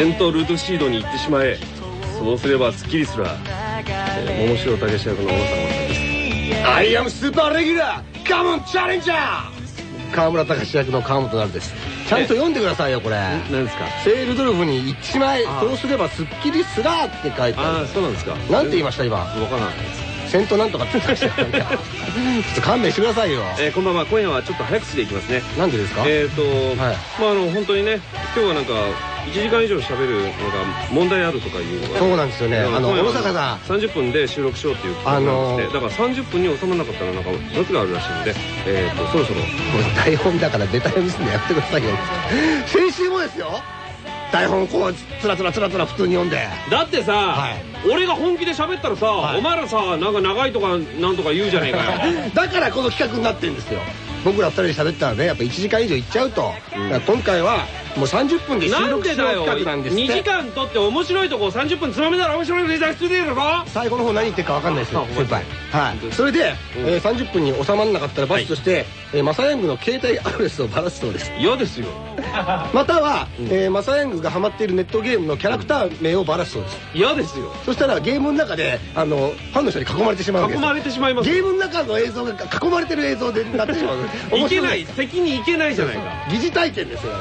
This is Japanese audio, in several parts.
セントルドシードに行ってしまえ。そうすればスッキリすら、えー、桃城武史役の小野さんですアイアムスーパーレギュラーカモンチャレンジャー。川村隆役の川本なるです。ちゃんと読んでくださいよこれ。何ですか？セールドルフに行っちまえ。そうすればスッキリすらって書いてあああそうなんですか。るなんて言いました今？わからない。戦闘なんとかって言ってました ちょっと勘弁してくださいよ。えー、こんばんは。今夜はちょっと早口でいきますね。なんでですか？えっ、ー、と、はい。まああの本当にね今日はなんか1時間以上喋るのが問題あるとかいうのが。そうなんですよね。あの今夜は小野坂さん30分で収録しようっていうあのー。だから30分に収まらなかったらなんか罰があるらしいのでえっ、とそろそろ。台本だからベタ読みすんのやってくださいよ。先週もですよ。台本こうつらつらつらつら普通に読んで。だってさ、はい。俺が本気で喋ったらさ、はい。お前らさなんか長いとかなんとか言うじゃねえかよ。だからこの企画になってるんですよ。僕ら二人で喋ったらねやっぱ1時間以上いっちゃうと、だから今回はもう30分で収なん録しよう企画なんですっ2時て間撮って面白いとこ30分つまめたら面白いネタ必要ねえだろ最後の方何言ってるか分かんないですよ。あ先輩。はい。それで、えー30分に収まらなかったら罰として、えーマサヤングの携帯アドレスをばらすそうです。嫌ですよ。または、えーマサヤングがハマっているネットゲームのキャラクター名をばらすそうです。嫌ですよ。そしたらゲームの中であのファンの人に囲まれてしまうわけです。囲まれてしまいます。ゲームの中の映像が囲まれてる映像でなってしまう。いけない。敵に行けないじゃないか。疑似体験ですよ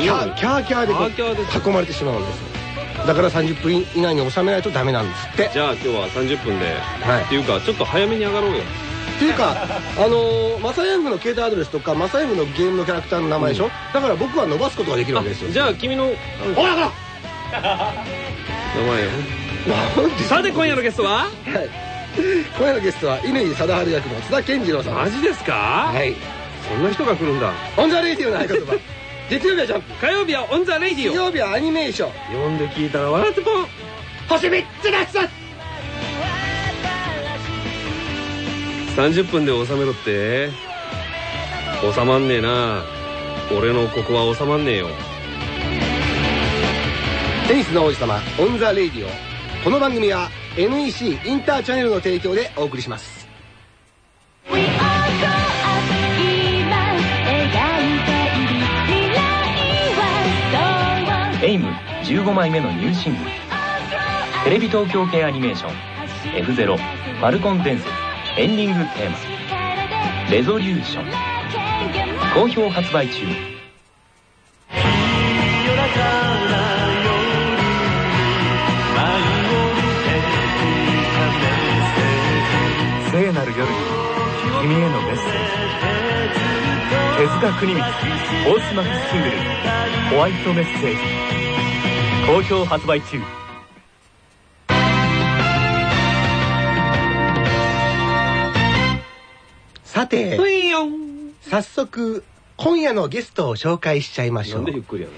キャーキャーキャーで囲まれてしまうんですよ。だから30分以内に収めないとダメなんですって。じゃあ今日は30分で、はい。っていうかちょっと早めに上がろうよ。っていうか あのーマサヤングの携帯アドレスとかマサヤングのゲームのキャラクターの名前でしょ、だから僕は伸ばすことができるわけですよ。じゃあ君のほらほら。名前を。なんで？さて今夜のゲストは？はい。今夜のゲストは乾貞治役の津田健次郎さんマジですか？はい。そんな人が来るんだ。 on the radio の合言葉月曜日はジャンプ。火曜日は on the radio。水曜日はアニメーション。読んで聞いたら笑ってポン。星3つです30分で収めろって。収まんねえな。俺のここは収まんねえよ。テニスの王子様 on the radio。この番組は NEC インターチャネルの提供でお送りします15枚目のニューシングル。テレビ東京系アニメーション。F0 ファルコン伝説。エンディングテーマ。レゾリューション。好評発売中。聖なる夜に君へのメッセージ。手塚国光オースマスシングル「ホワイトメッセージ」好評発売中。さて早速今夜のゲストを紹介しちゃいましょなんうでゆっくりや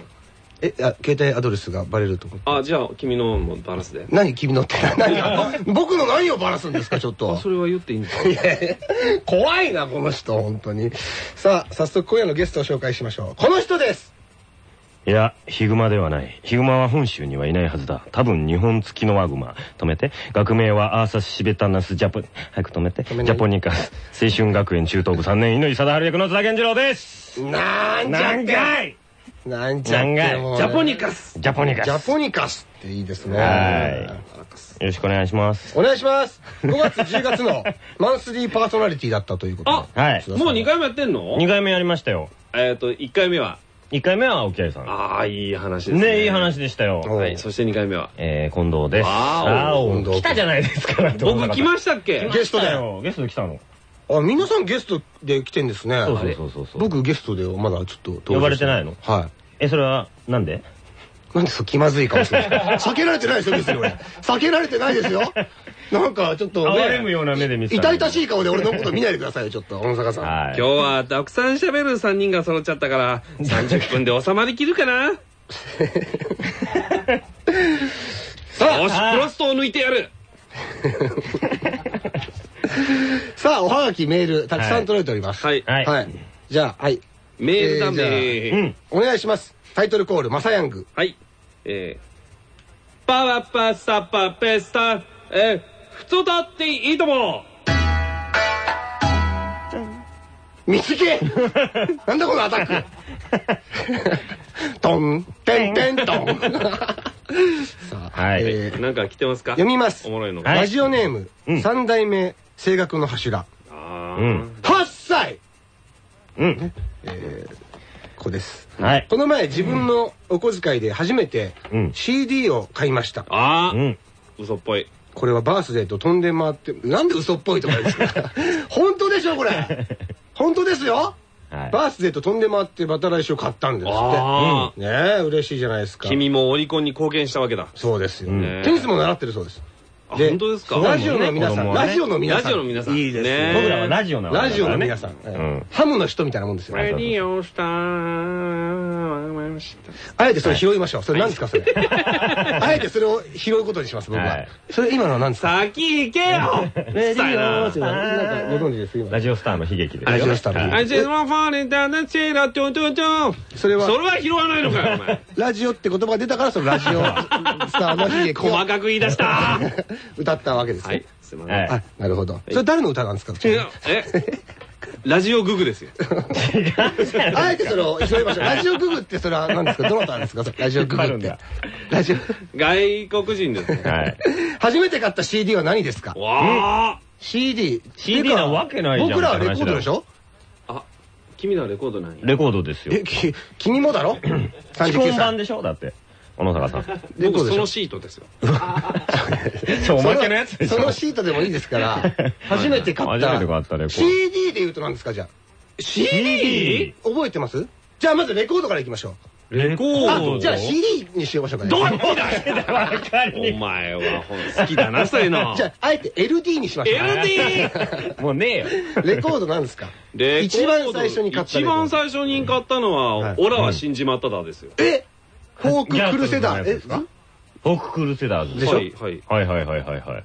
えあ携帯アドレスがバレると思って。のあじゃあ君のもバラすで。何？君のって何？が僕の何をバラすんですか？ちょっと。あそれは言っていいんですか？怖いなこの人本当に。さあ早速今夜のゲストを紹介しましょう。この人ですいや、ヒグマではない。ヒグマは本州にはいないはずだ。多分日本付きのワグマ。止めて。学名はアーサス・シベタナス・ジャポ、早く止めて。ジャポニカス。青春学園中等部3年、乾貞治役の津田健次郎です。なんじゃっけいなんじゃんかいジャポニカスジャポニカス。ジャポニカスっていいですねはいよろしくお願いします。お願いします5月10月の マンスリーパーソナリティだったということであはい。もう2回もやってんの？2回目やりましたよ。えっと1回目は？1回目は青木愛さん。ああいい話ですねねいい話でしたよ。おはいそして2回目はえー、近藤です。あーー近藤来たじゃないですか。僕来ましたっけ？ゲストでよ。ゲストで来たの。あ皆さんゲストで来てんですねそうそうそうそうそう。僕ゲストでまだちょっと呼ばれてないの？はいえ、それは、なんで？なんでそう気まずい顔してるんですか？避けられてないですよ別に俺。避けられてないですよ。なんかちょっと哀れむような目で見てた痛々しい顔で俺のこと見ないでくださいよちょっと。小野坂さん。はい。今日はたくさん喋る3人が揃っちゃったから30分で収まりきるかな？さよしプラストを抜いてやる。さあおはがきメールたくさん届いております。はい。はい。はい。じゃあはい。メールだえーめうん。お願いします。タイトルコールマサヤング。はいえー。パワパサパペスタえー。普通だっていいとも。水系なんだこのアタック。トン、テンテントン。さあ、はい。えー。なんか来てますか？読みます。お。もろいの。が。はい。ラジオネーム、うん。三代目声楽の柱。あうん。ー8歳。うん。えー、ここです。はい。この前自分のお小遣いで初めてうん CD を買いました。あーうん。嘘っぽい。これはバースデーと飛んで回って、なんで嘘っぽいとか言うんですか？本当でしょこれ本当ですよはい。バースデーと飛んで回ってバタライシを買ったんですっあて。ねえ、嬉しいじゃないですか。君もオリコンに貢献したわけだ。そうですよ。うんテニスも習ってるそうです。あ本当ですか？ラジオの皆さん、ラジオの皆さん。ラジオの皆さんいいですねね。僕らはラジオなわけラジオの皆さん。ハムの人みたいなもんですよ。レディオスター。あえてそれ拾いましょう。それ何ですか、それ？あえてそれを拾うことにします、僕ははい。それ今のは何ですか？先行けよレデオってなんかご存知です、今ラ。ジオスターの悲劇ですよ。ラジオスターの悲劇.それは？それは拾わないのかよ、お前。ラジオって言葉が出たから、そのラジオスターの悲劇を 細かく言い出した歌ったわけですねはい。、すいません。なるほど。それ誰の歌なんですか？え？ラジオググですよ。あえてそれを拾いましょう。ラジオググってそれは何ですか？どなたなんですか？ラジオググって。ラジオ。外国人ですね。はい。初めて買った CD は何ですか？わあ CD。CD なわけないじゃん僕らはレコードでしょ？あ、君のはレコードないレコードですよえ、。き君もだろ？基 ?39 本版歳。でしょ？だって。小野坂さん。僕そのレコードでしょシートですよ。おまけのやつでしょそのシートでもいいですから、初めて買った。初めて買ったレコード CD で言うと何ですかじゃあ？CD? 覚えてます？じゃあまずレコードからいきましょう。レコーあドじゃあ CD にしようましょうかね。どっちだわかりお前はほん好きだな、そういうの。じゃあ、あえて LD にしましょう。LD! もうねえよ。レコードなんですか？レコード一番最初に買ったレ一番最初に買ったのははい「オラは死んじまっただ」ですよ。え？フォーククルセダー。ズですか？フォーククルセダーズでしょ？はい、はい。はいはいはいはいはい。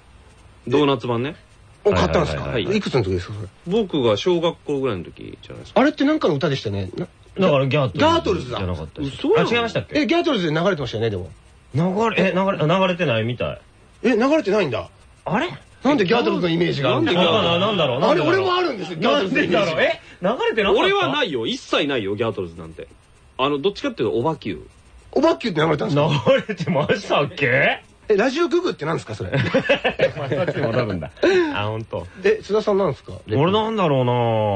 ドーナツ版ね。を買ったんですか？はいくつの時ですかそれ？僕が小学校ぐらいの時じゃないですか。あれってなんかの歌でしたね。なだからギャートルズ。ギャートルズだじゃなかった違いましたっけ？え、ギャートルズで流れてましたよね、でも。流れ、え、流れ、流れてないみたい。え、流れてないんだ。あれ？なんでギャートルズのイメージがあるんですなんでギャーかトルズ？なんだろう？あれ、俺もああるんですよ、ギャートルズのイメ。え？流れてなかった？俺はないいよ。一切ないよ、ギャートルズなんて。あの、どっちかっていうと、オバキュー。おばっきゅうって流れたんですか？流れてましたっけ？え、ラジオググって何ですか、それ？また戻るんだ。あ、ほんと。え、津田さんなんですか？俺なんだろう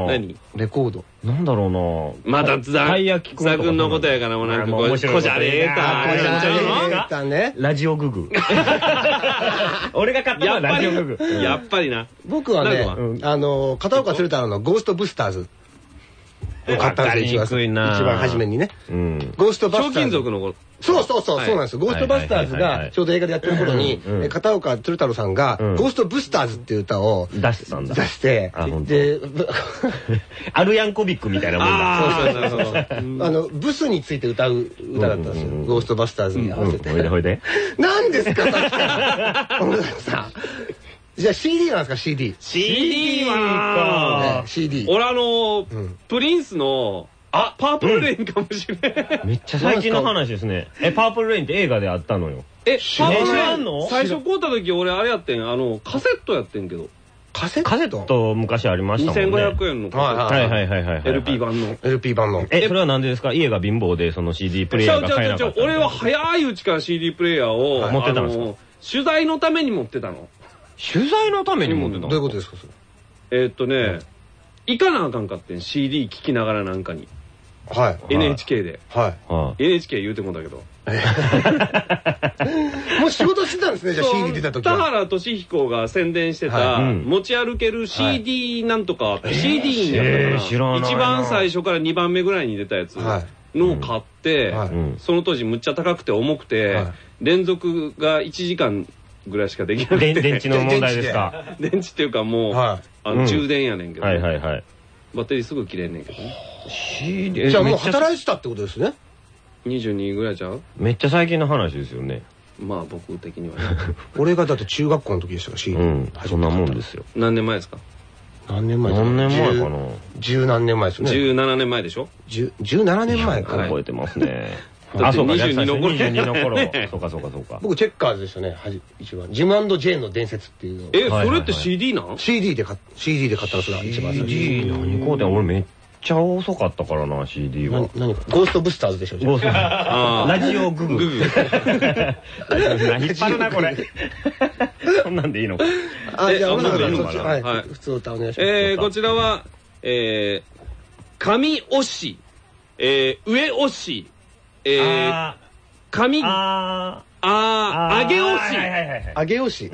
な何？レコード。なんだろうなまた津田、津田君のことやからもうなんかこう、こじゃれえた。あこじゃれえた。ラジオググ。俺が買ったのはやっぱラジオググ。り、やっぱりな。僕はねあの、片岡鶴太郎のゴーストブスターズを買ったんですよ、わかりにくい一な番初めにね。うん。ゴーストバ賞スターズ。金属の頃。そうそうそう、はいそうなんですよ。ゴーストバスターズがちょうど映画でやってる頃にうんうん、え片岡鶴太郎さんが、うんゴーストブスターズっていう歌を出してたんだ出。してで、ぶ アルヤンコビックみたいなもんだ。ああ、なるほど。あの、ブスについて歌う歌だったんですよ。うんうんうんゴーストバスターズに合わせて。ほいでほいで。何ですか、さっきから。じゃあ CD なんですか、CD。CD ねは、CD。俺あのん、プリンスの、あ、パープルレインかもしれない。めっちゃ最近の話ですね。え、パープルレインって映画であったのよ。え、パープルレイン？最初買った時俺あれやってん、あの、カセットやってんけど。カセット？カセット昔ありましたもんね。2500円のカセット。はいはいはいはいはい。LP。版の。LP 版の。え、それは何でですか？家が貧乏でその CD プレイちゃヤーがうちゃうちゃうちゃう買えなかった。俺は早いうちから CD プレイヤーを、はい持ってたんですか？取材のために持ってたの。取材のために持ってたの？どういうことですか、それ。えーっとね、行かなあかんかってん。CD 聴きながらなんかに。はい。NHK で。はい。はい。NHK 言うてもんだけど。もう仕事してたんですね、じゃあ CD 出た時は。田原俊彦が宣伝してた、はい。うん。持ち歩ける CD なんとか、CD にやったかえーな知らないな。一番最初から2番目ぐらいに出たやつはのを買って、はい。うん。その当時むっちゃ高くて重くて、はい。連続が1時間ぐらいしかできなくて電電池の問題ですか？電池っていうかもう、はあのうん充電やねんけど、はいはいはい。バッテリーすぐ切れんねんけどねじゃあもう働いてたってことですね？22ぐらいちゃう？めっちゃ最近の話ですよね。まあ僕的にはね 俺がだって中学校の時でしたから、CD。うん。そんなもんですよ。何年前ですか？何年前何年前かな？十十何年前ですよね。17年前でしょ？十17年前か。はい覚えてますね。だってそうか、22の頃22の頃ね。そうかそうかそうか。僕チェッカーズでしたね、はじ一番。ジムジェーンの伝説っていうのを。え、それって CD なん？CD で買っ CD で買ったのそれが一番最初。CD 何買うてん？俺めっちゃ遅かったからな、CD は何。ゴーストブスターズでしょゴーストあーラジオググ。ググ 何引っ張るな、これ。そんなんでいいのか。あ、じゃあ、はいはい。普通歌お願いします。えー、こちらは、えー、上押し、えー、上押し、えー、あ上、ーああー。ー、上げ押し。あげよし。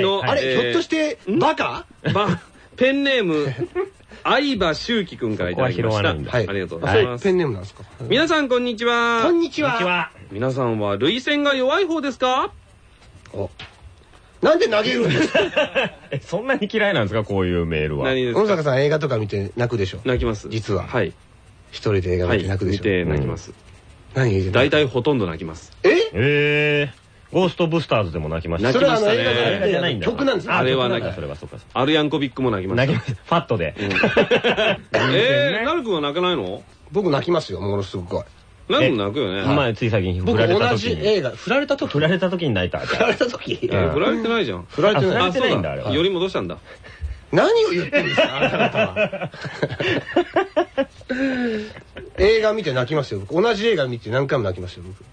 の、はいあれ、えーひょっとして、バカ？ば、ペンネーム、相葉修樹くんからいただきました。ここは拾わないんだはい。ありがとうごあざいます。そうペンネームなんですか？皆さんこんにちは。こんにちこんにちは。は。皆さんは涙腺が弱い方ですか？おなんで投げるんですか？え、そんなに嫌いなんですか、こういうメールは。何ですか？小野坂さん映画とか見て泣くでしょ？泣きます。実ははい。一人で映画はい。見見て泣くでしょ？て泣きます。何大体ほとんど泣きます。え？えー。ゴーストブスターズでも泣きました。泣きましたねそれはあの映画映画じゃないんだ。曲なんですあれはなんか泣きそれはそうか。アルヤンコビックも泣きました。泣きました。ファットで。えー、なるくんは泣かないの？僕泣きますよ、ものすごい。なん泣くよね。前つい最近振僕られた同時に。じ映画、振られた時振られた時に泣いた。振られた時えー振られてないじゃん。振られてないれてないんだあれはより戻したんだ。何を言ってんですかあなた方は映画見て泣きますよ僕同じ映画見て何回も泣きますよ僕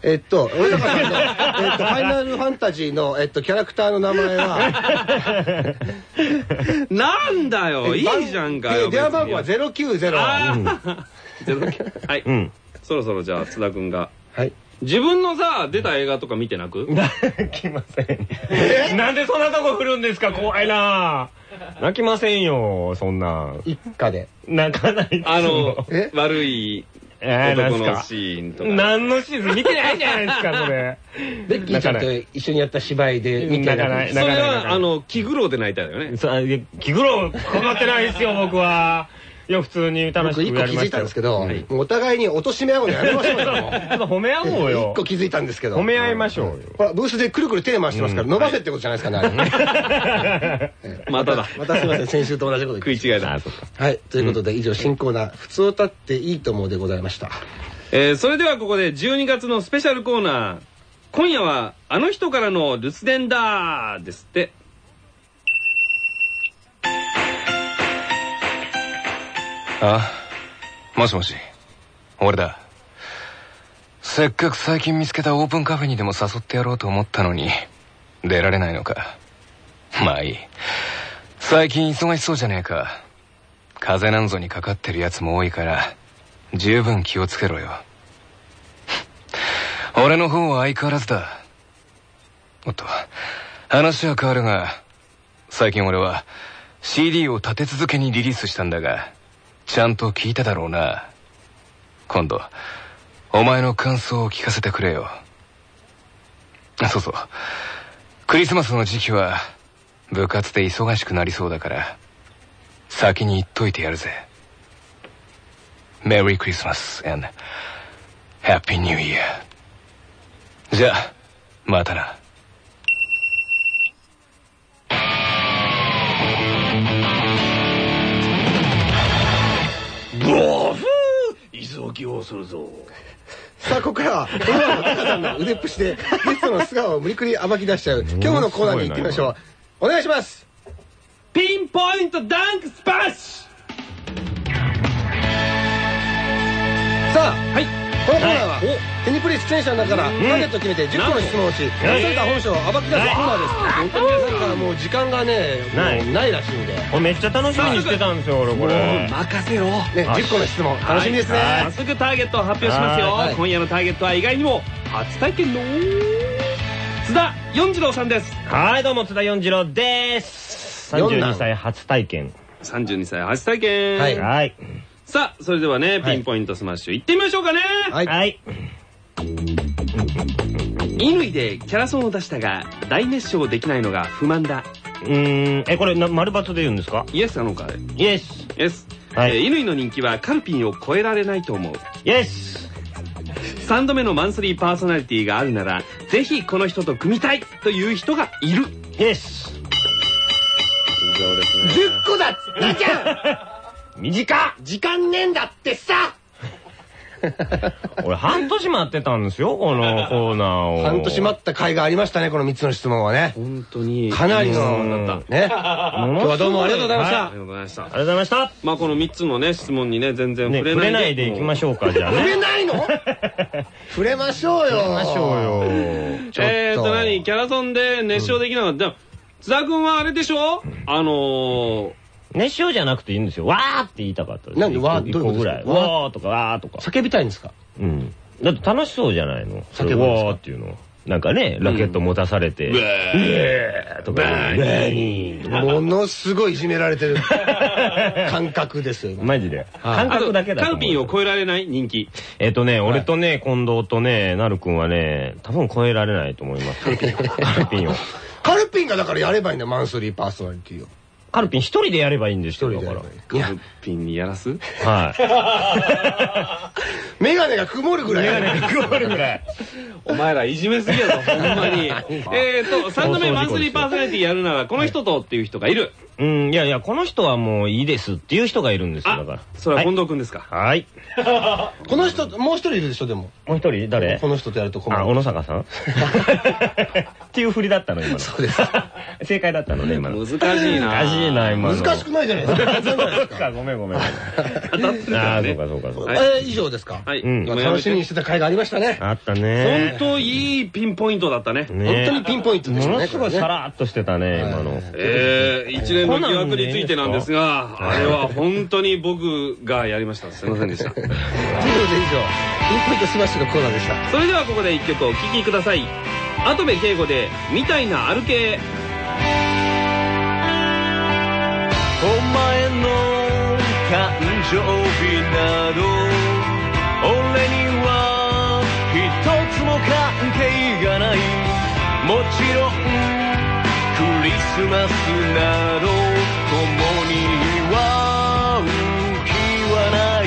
えっと、俺坂さんの、えっと、ファイナルファンタジーの、えっと、キャラクターの名前は、なんだよ、いいじゃんかよ。で電話番号は別に090。あー ゼロはい。うん。そろそろじゃあ津田くんが。はい。自分のさ、出た映画とか見て泣く？泣きません。なんでそんなとこ振るんですか怖いな泣きませんよ、そんな。一家で。泣かないっつうあのえ、悪い男のシーンとか。何のシーズン見てないじゃないですか、それ。ベッキーちゃんと一緒にやった芝居で見て泣かないそれは、あの、気苦労で泣いたよね。気苦労かかってないですよ、僕は。いや、普通に楽しく僕一個気づいたんですけど、お互いに貶め合うの やめましょうよ。ちょっと褒め合おうよ一。個気づいたんですけど。褒め合いましょうよ。ほら、ブースでくるくる手回してますから、伸ばせってことじゃないですかねあれ。まただ。またすいません、先週と同じこと。食い違いだ。はい、ということで以上新コーナー、普通歌っていいと思うでございました。えーそれではここで12月のスペシャルコーナー。今夜は、あの人からの留守電だですって。あもしもし。俺だ。せっかく最近見つけたオープンカフェにでも誘ってやろうと思ったのに出られないのか。まあいい。最近忙しそうじゃねえか。風邪なんぞにかかってるやつも多いから十分気をつけろよ。俺の方は相変わらずだ。おっと話は変わるが最近俺は CD を立て続けにリリースしたんだがちゃんと聞いただろうな。今度お前の感想を聞かせてくれよ。そうそう。クリスマスの時期は部活で忙しくなりそうだから先に言っといてやるぜ。メリークリスマス and Happy New Year じゃあまたな。さあ、ここからは、この後、タカさんの腕っぷしで、ゲストの素顔を無理くり暴き出しちゃう、今日のコーナーに行ってみましょう。お願いします。ピンポイントダンクスパッシさあ、はい。このコーナーは、テニプリ出演者の中から、ターゲットを決めて10個の質問をし、出された本性を暴き出すコーナーです。本当になんかもう時間がね、ないもうないらしいんで。俺めっちゃ楽しみにしてたんですよ、俺これ。任せろ。ね、10個の質問、楽しみですね。早速ターゲットを発表しますよ、はい。今夜のターゲットは意外にも初体験の津田四次郎さんです。はい、どうも、津田四次郎です。32歳初体験。32歳初体験、はい。はい。さあそれではねはい。ピンポイントスマッシュ行ってみましょうかね、はい。はい。乾でキャラソンを出したが大熱唱できないのが不満だ。うーん、え、これ、な丸抜で言うんですか？イエスなのかイエス。イエス、はい。えー乾の人気はカルピンを超えられないと思う。イエス。3度目のマンスリーパーソナリティがあるならぜひこの人と組みたい！という人がいる。イエス。以上です10個だっつなきゃ 短っ！時間ねえんだってさ 俺半年待ってたんですよ、このコーナーを。半年待った回がありましたね、この3つの質問はね。本当に。かなりうんの、ね。今日はどうもありがとうございましあたりが。とうございましたあ。りがとうございました。まあこの3つのね、質問にね、全然ね、触れ触れないで。ないでいきましょうか、じゃあ触れね。ないの？触れましょうよ。触れましょうよ。ちょっとえーと、何？キャラソンで熱唱できなかった。津田君はあれでしょ？あのー、熱唱じゃなくていいんですよ。わーって言いたかったです。なんでわー一どういうこぐらい。ですか？わわーとかわーとか。叫びたいんですか？うん。だって楽しそうじゃないの。叫ぶんですか？わーっていうの。なんかね、ラケット持たされて。うえーとか。何ものすごいいじめられてる 感覚ですよ。今マジで。感覚だけだカルピンを超えられない人気。えっとね、俺とね、近藤とね、なるくんはね、多分超えられないと思います。カルピンを。カルピンがだからやればいいんだよ、マンスリーパーソナリティを。カルピン一人でやればいいんですよ、だから一人でやれば。いい。いやカル、ピンにやらす？はい。メガネが曇るぐらい。メガネが曇るぐらい。お前らいじめすぎやぞ、ほんまに。えーと、3度目マンスリーパーソナリティやるなら、この人とっていう人がいる？うん、いやいや、この人はもういいですっていう人がいるんですよ、だあから。、それは近藤君ですか？はい。この人、もう一人いるでしょ、でも。もう一人？誰？この人とやると困あ、小る。野坂さん？っていう振りだったの、今の。そうです。正解だったのね、今の。難しいな。難しいな、今の。難しくないじゃないですか。ごめんごめん。あ当たってるからあ、ねそうかそうかそうか。はいえー以上ですか。はい。楽しみにしてた回がありましたね。あったね。本当いいピンポイントだったね。ね本当にピンポイントでしたね。ものすごいさらっとしてたね、今の。えー、一連の疑惑についてなんですが、あれは本当に僕がやりました。すいませんでした。ということで以上、ピンポイントスマッシュのコーナーでした。それではここで一曲お聴きください。跡部景吾で、みたいな歩け。お前の誕生日など俺には一つも関係がない。もちろんクリスマスなど共に祝う気はない。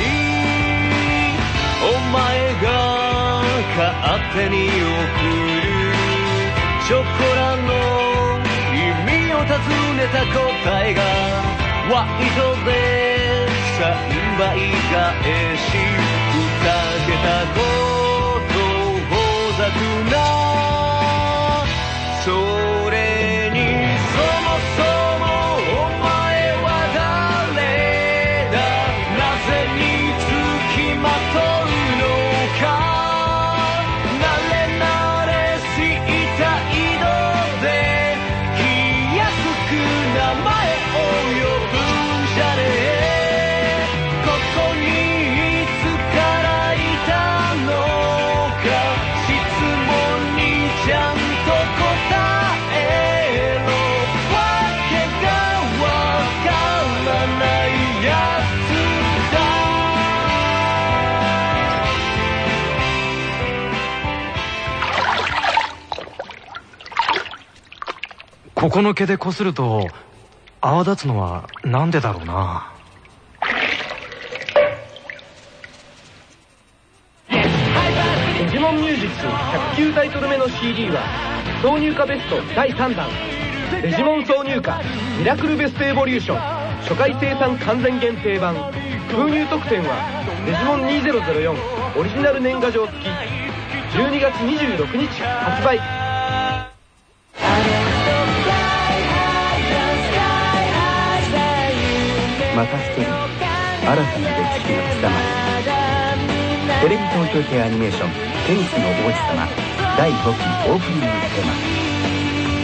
お前が勝手に送る。チョコラの意味を尋ねた答えが。ワイドで3倍返しふけたことをざくなここの毛でこすると泡立つのはなんでだろうな。デジモンミュージック109タイトル目の CD は挿入歌ベスト第3弾。デジモン挿入歌ミラクルベストエボリューション。初回生産完全限定版。封入特典はデジモン2004オリジナル年賀状付き。12月26日発売。また一人新たな歴史が刻まれる。テレビ東京系アニメーション「テニスの王子様」第5期オープニングテー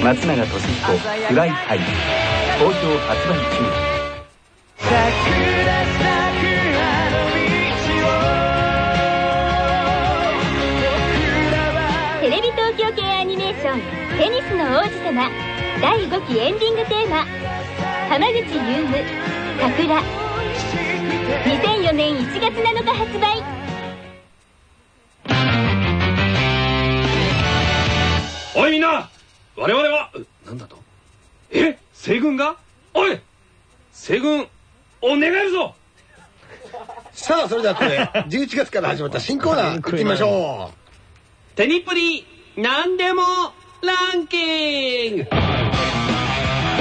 マ。松永俊彦「 Fly High」好評発売中テレビ東京系アニメーション「テニスの王子様」第5期エンディングテーマ。浜口優夢「桜」2004年1月7日発売。おいみんな。我々は、うなんだと？え？西軍が？おい！西軍、お願いるぞ。さあ、それではこれ、11月から始まった新コーナー行ってみましょテニプリ、なんでも、ランキング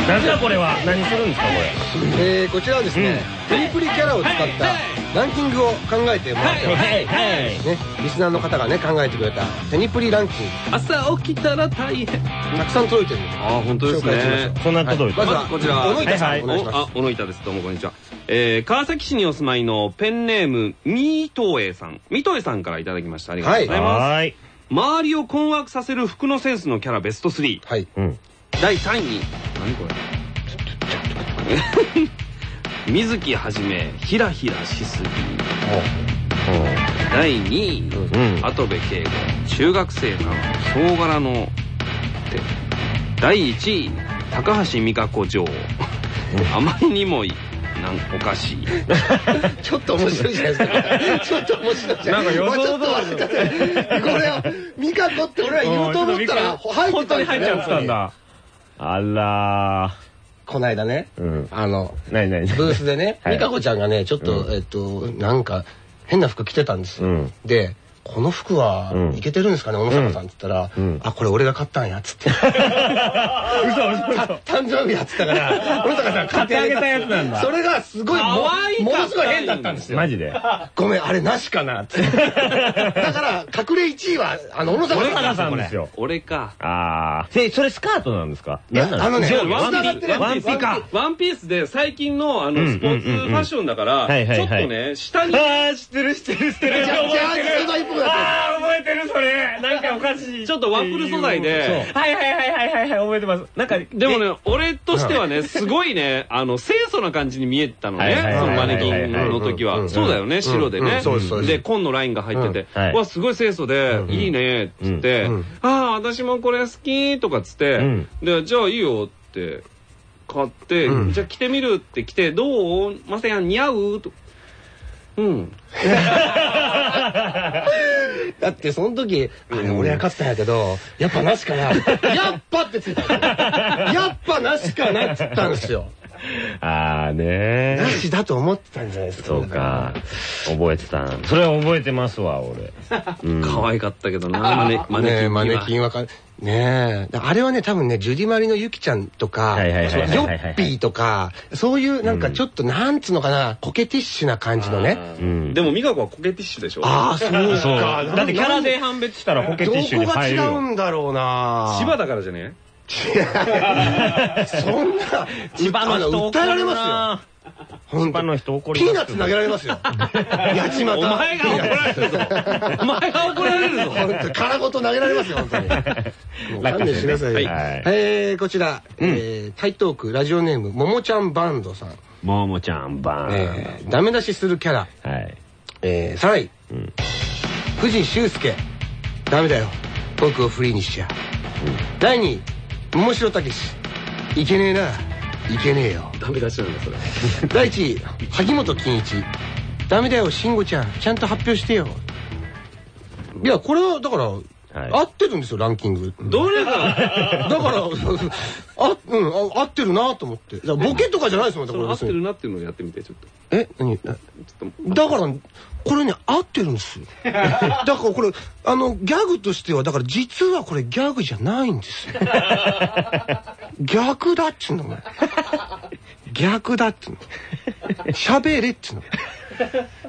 なんだこれは。何するんですかこれ。えーこちらはですね、テニプリキャラを使ったランキングを考えてもらってます、はい。はい。ね、リスナーの方がね考えてくれたテニプリランキング。朝起きたら大変。たくさん届いてる。んであ本当ですね。うそんな届いてまずはまずこちら。小野板さん、はいお願いします。小野板です。どうもこんにちは。えー川崎市にお住まいのペンネームみーとえさん。みとえさんからいただきました。ありがとうございます、はーい。周りを困惑させる服のセンスのキャラベスト3はい。うん第3位。何これ？水木はじめひらひらしすぎ。第2位。うん。跡部圭吾。中学生なの総柄の手。第1位。高橋美香子女王あまりにもいなんおかしい。ちょっと面白いじゃないですか。ちょっと面白いじゃない。なんかちょっと待ってこれをミカコって俺は言おうと思ったら入って本当に入っちゃったんだあらこないだねーうん。あのブースでね、はい。美香子ちゃんがね、ちょっと、えっと、なんか、変な服着てたんです。よ。うん。で、この服はうん、いけてるんですかね、小野坂さんって言ったら、うん。あ、これ俺が買ったんや、つって。た誕生日やってたから、小野坂さん買ってあげた買ってあげたやつなんだ。それがすごい、もものすごい変だったんですよ。マジで。ごめん、あれなしかな、って。だから、隠れ1位は、あの、小野坂俺さんですよ。俺か。ああそれスカートなんですか？あのねワンピ繋がってるワンピか。ワンピースで最近のあうんのスポーツファッションだからちょっとね下にああ知ってる知ってる知ってる。ジャージっぽくなってるああ覚えてるそれ。なんかおかしい。ちょっとワッフル素材で。はいはいはいはいはいはい覚えてます。なんかでもね俺としてはねすごいねあの清楚な感じに見えたのね。そのマネキンの時うんはそうだよね白でね。で紺のラインが入ってて。わすごい清楚でいいねっつって。うんああ私もこれ好きとかっつって。うん。でじゃあいいよって買ってうん。じゃあ着てみるって着てどう？まさやん似合う？とうん だってその時、あれ俺が勝ったんやけど、やっぱなしかな。やっぱってついた。やっぱなしかなって言ったんですよ。ああねなしだと思ってたんじゃないですか。そうか。覚えてたそれは覚えてますわ俺。うん。可愛かったけどなマネマネキンねえマネはキンわかる。ねえ。あれはね、多分ね、ジュディマリのユキちゃんとか、はいはいはいはいはいヨッピーとか、そういうなんかちょっと、なんつうのかな、コケティッシュな感じのね。うん。でも美香子はコケティッシュでしょ。ああ、そうそう。か。だってキャラで判別したらポケティッシュにどこが違入るようんだろうな。千葉だからじゃねそんな、千葉の人あ訴えられますよ。千葉の人怒りピーナッツ投げられますよ。八幡。お前が怒られるぞお前が怒られるぞ本当に殻ごと投げられますよ、本当に。勘弁してくださいえーこちら、えー台東区ラジオネーム、ももちゃんバンドさん。ももちゃんバーンえーダメ出しするキャラ。はいえー、3位、ん藤修介。ダメだよ。僕をフリーにしちゃ。第2位、桃城武史。いけねえな。いけねえよ。ダメ出しなんだそれ 第1位、萩本欽一。ダメだよ、慎吾ちゃん。ちゃんと発表してよ。いや、これは、だから、合ってるんですよ、ランキング。どれが？だから、あ、うん、あ合ってるなと思って。ボケとかじゃないですもん、だそから合ってるなっていうのをやってみてちょっとえ何？ちょっとだから、これね、合ってるんですよ。だからこれ、あの、ギャグとしては、だから実はこれギャグじゃないんですよ。逆だっつうの、お前逆だっつうの。喋れっつうの。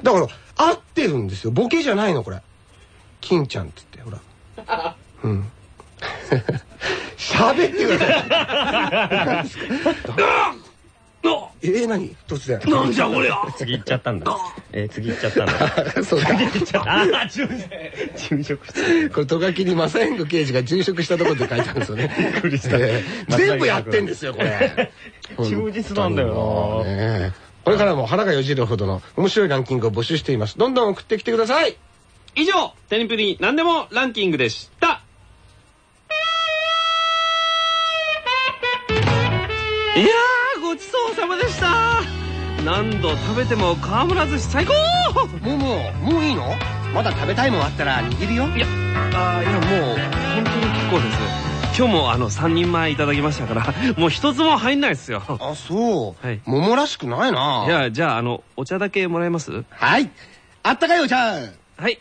だから、合ってるんですよ。ボケじゃないの、これ。金ちゃんって言って、ほら。うん。喋ってください。えー、何？突然。なんじゃこりゃ次行っちゃったんだえー次行っちゃったんだ そうか。ああ昼昼食してこれ、トガキに正彦刑事が殉職したところで書いてあるんですよね。びっくりした全部やってんですよ、これ。忠実なんだよなねこれからも腹がよじるほどの面白いランキングを募集しています。どんどん送ってきてください。以上テニプリ何でもランキングでした。いやーごちそうさまでした。何度食べても川村寿司最高。もうもう、もういいの？まだ食べたいもんあったら握るよ。いやあーいやもう本当に結構です。今日もあの3人前いただきましたからもう一つも入んないですよ。あ、そう。はい。桃らしくないな。いやじゃああのお茶だけもらえます？はい。あったかいお茶。はい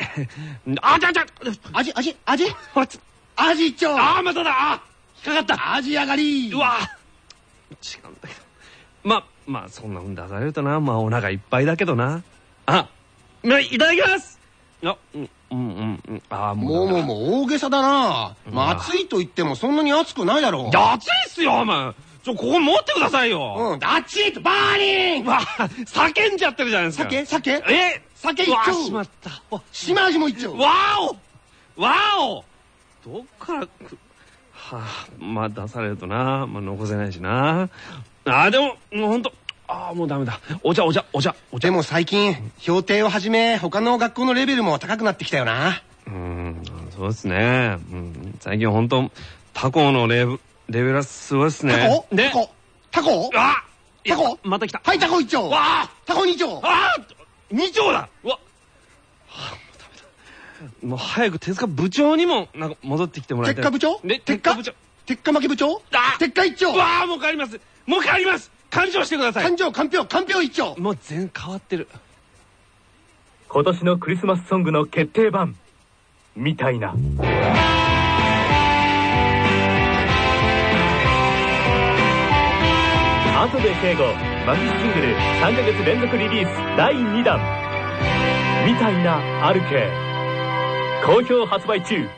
あじゃじゃ味、味、味？ほらつ味一丁あーまただあー引っかかった味上がりうわ違うんだけど。まあ、まあ、そんなふうに出されるとな、まあ、お腹いっぱいだけどな。あ、まあ、いただきますあ、うん、うん、うん、うん、あーもう。もうもう大げさだな。まあ暑いと言ってもそんなに暑くないだろう。いや、熱いっすよ、お前。ちょ、ここ持ってくださいよ。うん、熱いとバーニングわあ、叫んじゃってるじゃないですか。酒？酒？え酒一丁しまった。わ島味も一丁わおわおどっからく、はあ、まあ出されるとな、まあ残せないしな。ああ、でも、もうほんと、ああ、もうダメだ。お茶、お茶、お茶、お茶。でも最近、評定をはじめ、他の学校のレベルも高くなってきたよな。うーん、そうですね。うん、最近ほんと、他校のレベレベルはすごいですね。タコ？でタ、コ？タコ？あタコ？また来た。はい、タコ一丁わあタコ二丁ああ二丁だ。うわ、はあ、もうダメだ。もう早く手塚部長にもなんか戻ってきてもらいたい。鉄火部長？で、鉄鉄火火部長。鉄火負け部長？あ！鉄火一丁？わあもう帰ります。もう帰ります。勘定してください。勘定、かんぴょう、かんぴょう一丁。もう全然変わってる。今年のクリスマスソングの決定版。みたいな跡部景吾。マキシシングル3ヶ月連続リリース第2弾。みたいなあるけ好評発売中。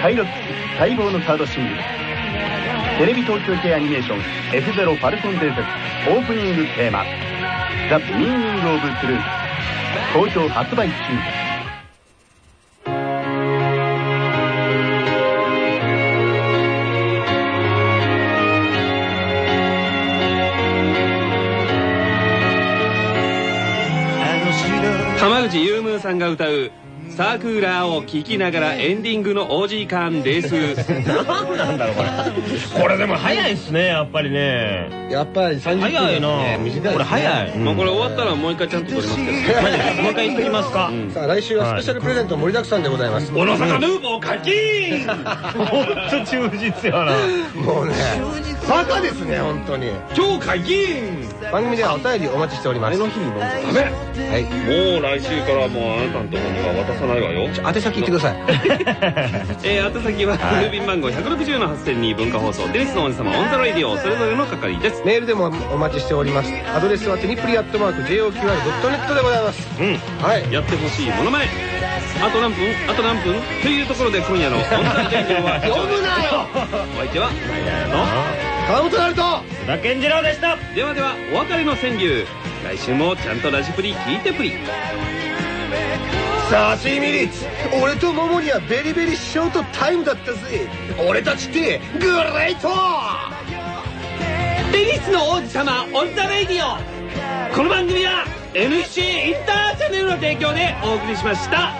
HIRO-X 待望のサードシングル。テレビ東京系アニメーション F-ZERO ファルコン伝説。オープニングテーマ「 The Meaning of Truth」好評発売中さんが歌うサークーラーを聴きながらエンディングの OG 感です。何なんだろうこれ。これでも早いっすねやっぱりね。やっぱり30分早いな。これ早い。まあこれ終わったらもう一回ちゃんと撮りますけど。もう一回言ってきますか。さあ来週はスペシャルプレゼント盛りだくさんでございます。小野坂ヌーボー解禁ほんと忠実やな。もうね、バカですね、本当に。超解禁番組ではお便りお待ちしております。の日に飲んじゃダメはい。もう来週からもうあなたのところには渡さないわよ。宛先言ってください。えー、宛先は郵便番号160の8000に文化放送テニスの王子様 on the radio それぞれの係です。メールでもお待ちしております。アドレスはテニプリアットマーク JOQR.net でございます。うん。はい。やってほしいものまね。あと何分？あと何分？というところで今夜のオンザロイディオは 呼ぶなよお相手は川本なると須田健次郎でした。ではではお別れの川柳。来週もちゃんとラジプリ聞いてプリ。さあチーミリッツ。俺とモモにはベリベリショートタイムだったぜ。俺たちってグレイト。テニスの王子様オンザレイディオ。この番組は NC インターチャネルの提供でお送りしました